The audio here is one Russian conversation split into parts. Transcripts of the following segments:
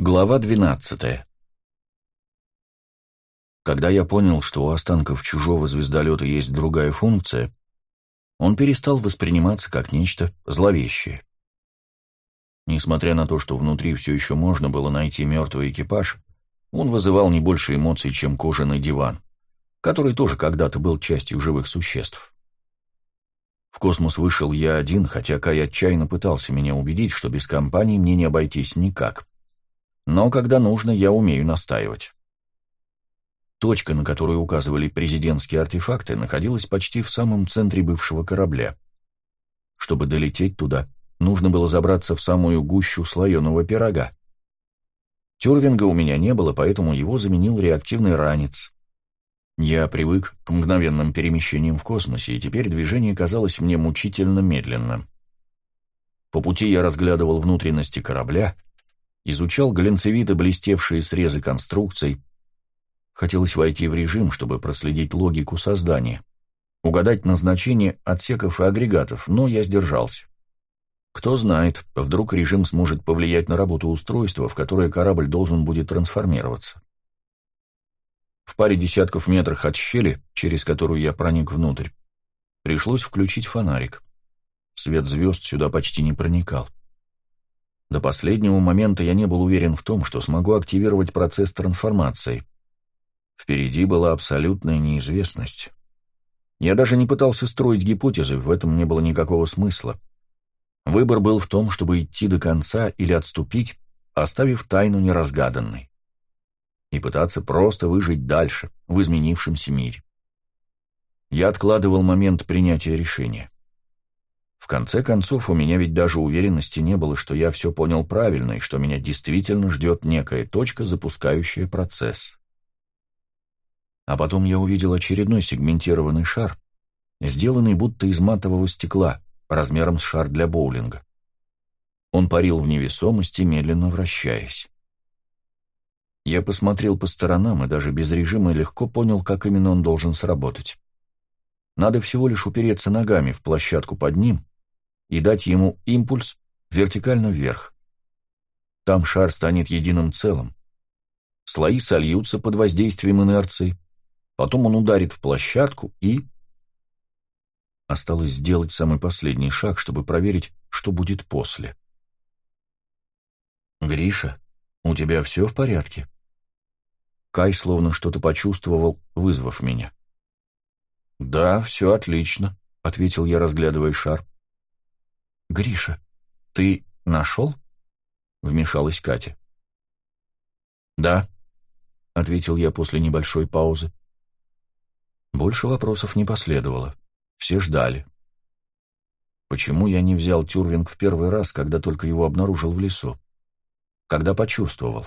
Глава 12 Когда я понял, что у останков чужого звездолета есть другая функция, он перестал восприниматься как нечто зловещее. Несмотря на то, что внутри все еще можно было найти мертвый экипаж, он вызывал не больше эмоций, чем кожаный диван, который тоже когда-то был частью живых существ. В космос вышел я один, хотя Кай отчаянно пытался меня убедить, что без компании мне не обойтись никак но когда нужно, я умею настаивать. Точка, на которую указывали президентские артефакты, находилась почти в самом центре бывшего корабля. Чтобы долететь туда, нужно было забраться в самую гущу слоеного пирога. Тюрвинга у меня не было, поэтому его заменил реактивный ранец. Я привык к мгновенным перемещениям в космосе, и теперь движение казалось мне мучительно медленным. По пути я разглядывал внутренности корабля — изучал глянцевито блестевшие срезы конструкций. Хотелось войти в режим, чтобы проследить логику создания, угадать назначение отсеков и агрегатов, но я сдержался. Кто знает, вдруг режим сможет повлиять на работу устройства, в которое корабль должен будет трансформироваться. В паре десятков метрах от щели, через которую я проник внутрь, пришлось включить фонарик. Свет звезд сюда почти не проникал. До последнего момента я не был уверен в том, что смогу активировать процесс трансформации. Впереди была абсолютная неизвестность. Я даже не пытался строить гипотезы, в этом не было никакого смысла. Выбор был в том, чтобы идти до конца или отступить, оставив тайну неразгаданной. И пытаться просто выжить дальше, в изменившемся мире. Я откладывал момент принятия решения. В конце концов, у меня ведь даже уверенности не было, что я все понял правильно и что меня действительно ждет некая точка, запускающая процесс. А потом я увидел очередной сегментированный шар, сделанный будто из матового стекла, размером с шар для боулинга. Он парил в невесомости, медленно вращаясь. Я посмотрел по сторонам и даже без режима легко понял, как именно он должен сработать. Надо всего лишь упереться ногами в площадку под ним и дать ему импульс вертикально вверх. Там шар станет единым целым. Слои сольются под воздействием инерции, потом он ударит в площадку и... Осталось сделать самый последний шаг, чтобы проверить, что будет после. «Гриша, у тебя все в порядке?» Кай словно что-то почувствовал, вызвав меня. «Да, все отлично», — ответил я, разглядывая шар. «Гриша, ты нашел?» — вмешалась Катя. «Да», — ответил я после небольшой паузы. Больше вопросов не последовало. Все ждали. Почему я не взял Тюрвинг в первый раз, когда только его обнаружил в лесу? Когда почувствовал?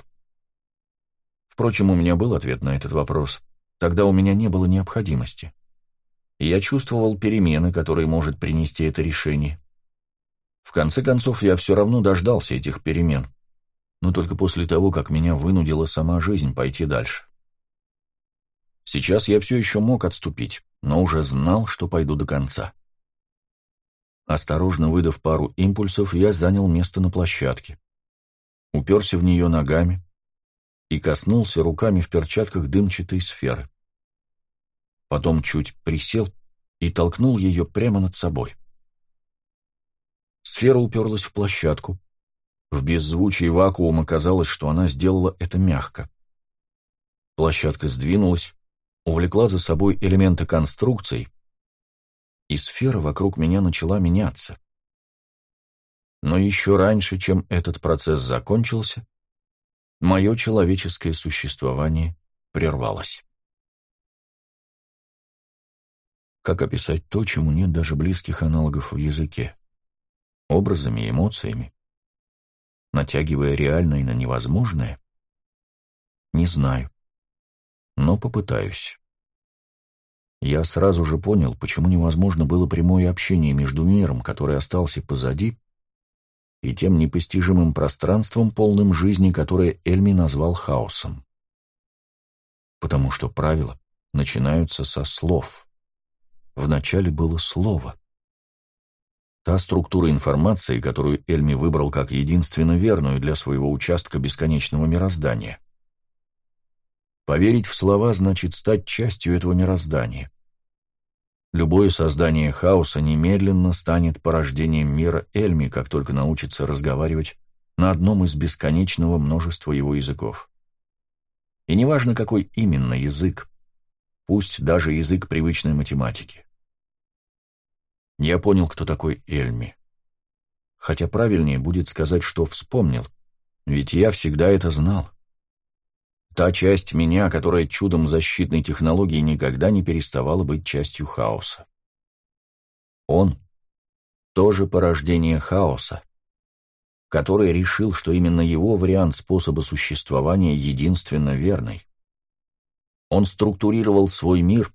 Впрочем, у меня был ответ на этот вопрос. Тогда у меня не было необходимости. Я чувствовал перемены, которые может принести это решение. В конце концов, я все равно дождался этих перемен, но только после того, как меня вынудила сама жизнь пойти дальше. Сейчас я все еще мог отступить, но уже знал, что пойду до конца. Осторожно выдав пару импульсов, я занял место на площадке. Уперся в нее ногами и коснулся руками в перчатках дымчатой сферы. Потом чуть присел и толкнул ее прямо над собой. Сфера уперлась в площадку. В беззвучии вакуума казалось, что она сделала это мягко. Площадка сдвинулась, увлекла за собой элементы конструкций, и сфера вокруг меня начала меняться. Но еще раньше, чем этот процесс закончился, мое человеческое существование прервалось. Как описать то, чему нет даже близких аналогов в языке? образами эмоциями, натягивая реальное на невозможное? Не знаю, но попытаюсь. Я сразу же понял, почему невозможно было прямое общение между миром, который остался позади, и тем непостижимым пространством, полным жизни, которое Эльми назвал хаосом. Потому что правила начинаются со слов. Вначале было слово. Та структура информации, которую Эльми выбрал как единственно верную для своего участка бесконечного мироздания. Поверить в слова значит стать частью этого мироздания. Любое создание хаоса немедленно станет порождением мира Эльми, как только научится разговаривать на одном из бесконечного множества его языков. И неважно, какой именно язык, пусть даже язык привычной математики. Я понял, кто такой Эльми. Хотя правильнее будет сказать, что вспомнил, ведь я всегда это знал. Та часть меня, которая чудом защитной технологии никогда не переставала быть частью хаоса. Он — тоже порождение хаоса, который решил, что именно его вариант способа существования единственно верный. Он структурировал свой мир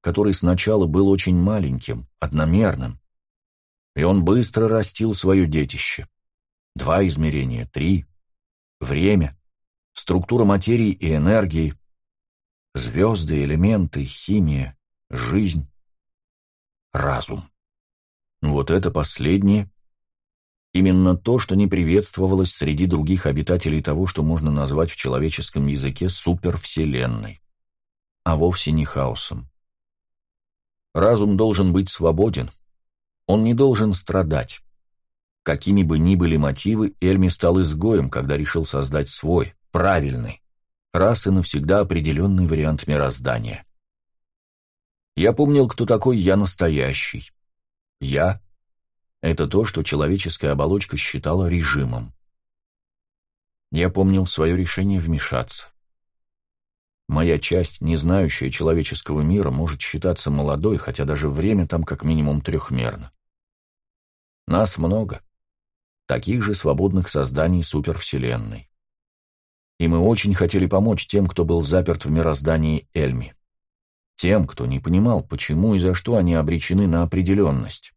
который сначала был очень маленьким, одномерным. И он быстро растил свое детище. Два измерения, три. Время, структура материи и энергии, звезды, элементы, химия, жизнь, разум. Вот это последнее именно то, что не приветствовалось среди других обитателей того, что можно назвать в человеческом языке супервселенной, а вовсе не хаосом. Разум должен быть свободен. Он не должен страдать. Какими бы ни были мотивы, Эльми стал изгоем, когда решил создать свой, правильный, раз и навсегда определенный вариант мироздания. Я помнил, кто такой я настоящий. Я — это то, что человеческая оболочка считала режимом. Я помнил свое решение вмешаться. Моя часть, не знающая человеческого мира, может считаться молодой, хотя даже время там как минимум трехмерно. Нас много. Таких же свободных созданий супервселенной. И мы очень хотели помочь тем, кто был заперт в мироздании Эльми. Тем, кто не понимал, почему и за что они обречены на определенность.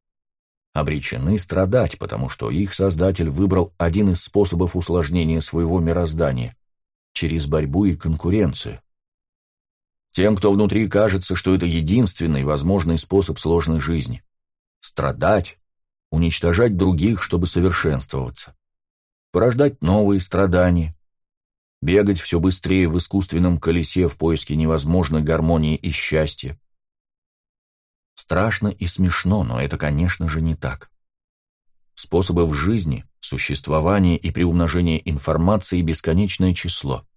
Обречены страдать, потому что их создатель выбрал один из способов усложнения своего мироздания – через борьбу и конкуренцию. Тем, кто внутри кажется, что это единственный возможный способ сложной жизни. Страдать, уничтожать других, чтобы совершенствоваться. Порождать новые страдания. Бегать все быстрее в искусственном колесе в поиске невозможной гармонии и счастья. Страшно и смешно, но это, конечно же, не так. Способов жизни, существования и приумножения информации бесконечное число.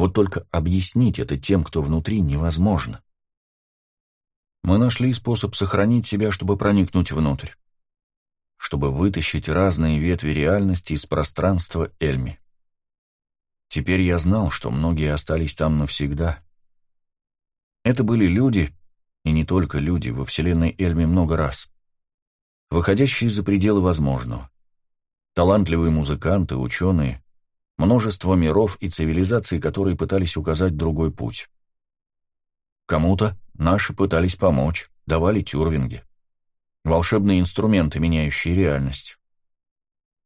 Вот только объяснить это тем, кто внутри, невозможно. Мы нашли способ сохранить себя, чтобы проникнуть внутрь. Чтобы вытащить разные ветви реальности из пространства Эльми. Теперь я знал, что многие остались там навсегда. Это были люди, и не только люди, во вселенной Эльми много раз, выходящие за пределы возможного. Талантливые музыканты, ученые, множество миров и цивилизаций, которые пытались указать другой путь. Кому-то наши пытались помочь, давали тюрвинги. Волшебные инструменты, меняющие реальность.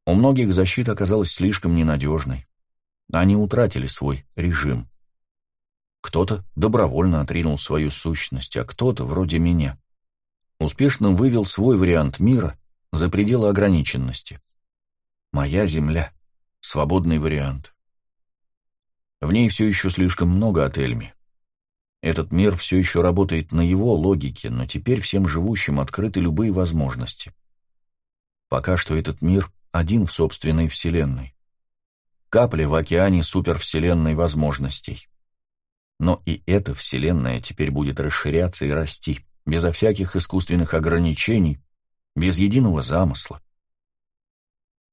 У многих защита оказалась слишком ненадежной. Они утратили свой режим. Кто-то добровольно отринул свою сущность, а кто-то, вроде меня, успешно вывел свой вариант мира за пределы ограниченности. Моя земля — Свободный вариант. В ней все еще слишком много от Эльми. Этот мир все еще работает на его логике, но теперь всем живущим открыты любые возможности. Пока что этот мир один в собственной вселенной. Капля в океане супервселенной возможностей. Но и эта вселенная теперь будет расширяться и расти, безо всяких искусственных ограничений, без единого замысла.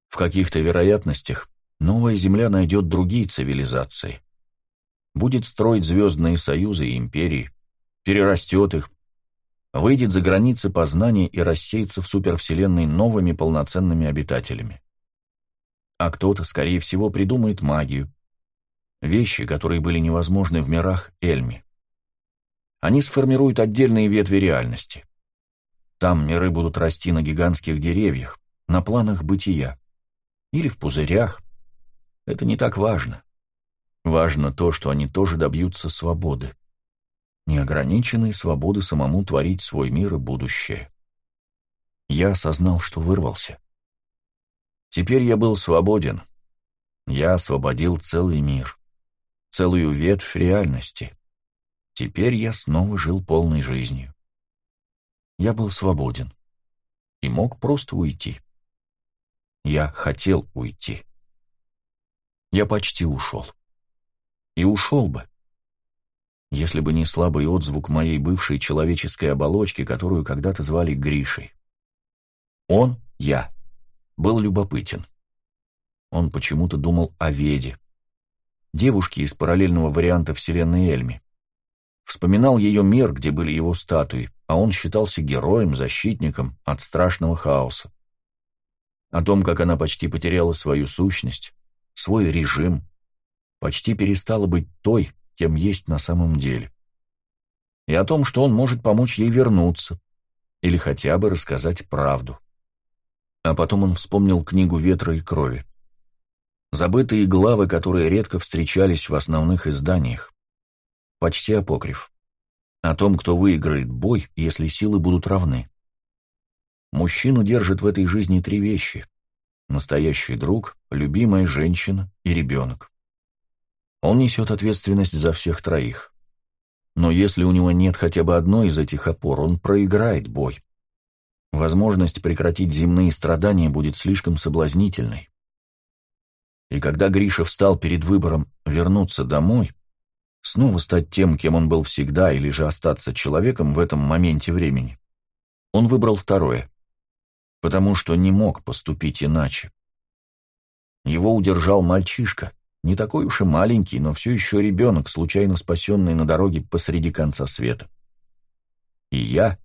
В каких-то вероятностях новая Земля найдет другие цивилизации. Будет строить звездные союзы и империи, перерастет их, выйдет за границы познания и рассеется в супервселенной новыми полноценными обитателями. А кто-то, скорее всего, придумает магию, вещи, которые были невозможны в мирах Эльми. Они сформируют отдельные ветви реальности. Там миры будут расти на гигантских деревьях, на планах бытия. Или в пузырях, это не так важно. Важно то, что они тоже добьются свободы. Неограниченной свободы самому творить свой мир и будущее. я осознал, что вырвался. Теперь я был свободен. Я освободил целый мир, целую ветвь реальности. Теперь я снова жил полной жизнью. Я был свободен и мог просто уйти. Я хотел уйти. Я почти ушел. И ушел бы, если бы не слабый отзвук моей бывшей человеческой оболочки, которую когда-то звали Гришей. Он, я, был любопытен. Он почему-то думал о Веде, девушке из параллельного варианта вселенной Эльми. Вспоминал ее мир, где были его статуи, а он считался героем, защитником от страшного хаоса. О том, как она почти потеряла свою сущность, свой режим, почти перестала быть той, кем есть на самом деле. И о том, что он может помочь ей вернуться, или хотя бы рассказать правду. А потом он вспомнил книгу «Ветра и крови». Забытые главы, которые редко встречались в основных изданиях. Почти апокриф. О том, кто выиграет бой, если силы будут равны. Мужчину держит в этой жизни три вещи. Настоящий друг, любимая женщина и ребенок. Он несет ответственность за всех троих. Но если у него нет хотя бы одной из этих опор, он проиграет бой. Возможность прекратить земные страдания будет слишком соблазнительной. И когда Гриша встал перед выбором вернуться домой, снова стать тем, кем он был всегда, или же остаться человеком в этом моменте времени, он выбрал второе, потому что не мог поступить иначе. Его удержал мальчишка, не такой уж и маленький, но все еще ребенок, случайно спасенный на дороге посреди конца света. И я,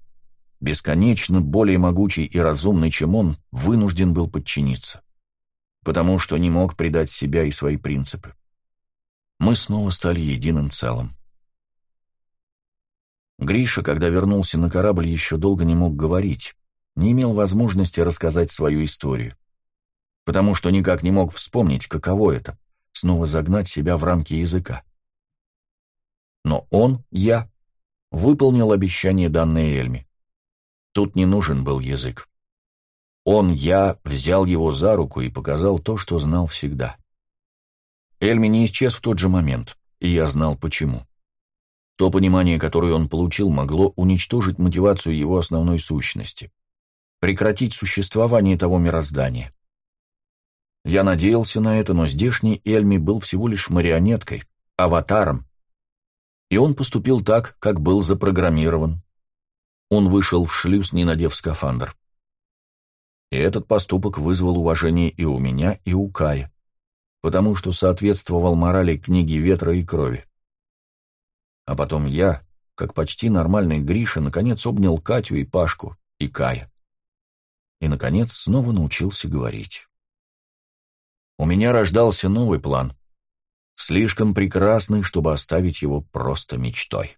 бесконечно более могучий и разумный, чем он, вынужден был подчиниться, потому что не мог предать себя и свои принципы. Мы снова стали единым целым. Гриша, когда вернулся на корабль, еще долго не мог говорить, не имел возможности рассказать свою историю, потому что никак не мог вспомнить, каково это — снова загнать себя в рамки языка. Но он, я, выполнил обещание, данное Эльме. Тут не нужен был язык. Он, я, взял его за руку и показал то, что знал всегда. Эльми не исчез в тот же момент, и я знал почему. То понимание, которое он получил, могло уничтожить мотивацию его основной сущности, прекратить существование того мироздания. Я надеялся на это, но здешний Эльми был всего лишь марионеткой, аватаром, и он поступил так, как был запрограммирован, он вышел в шлюз, не надев скафандр. И этот поступок вызвал уважение и у меня, и у Кая, потому что соответствовал морали книги «Ветра и крови». А потом я, как почти нормальный Гриша, наконец обнял Катю и Пашку, и Кая. И, наконец, снова научился говорить. У меня рождался новый план, слишком прекрасный, чтобы оставить его просто мечтой.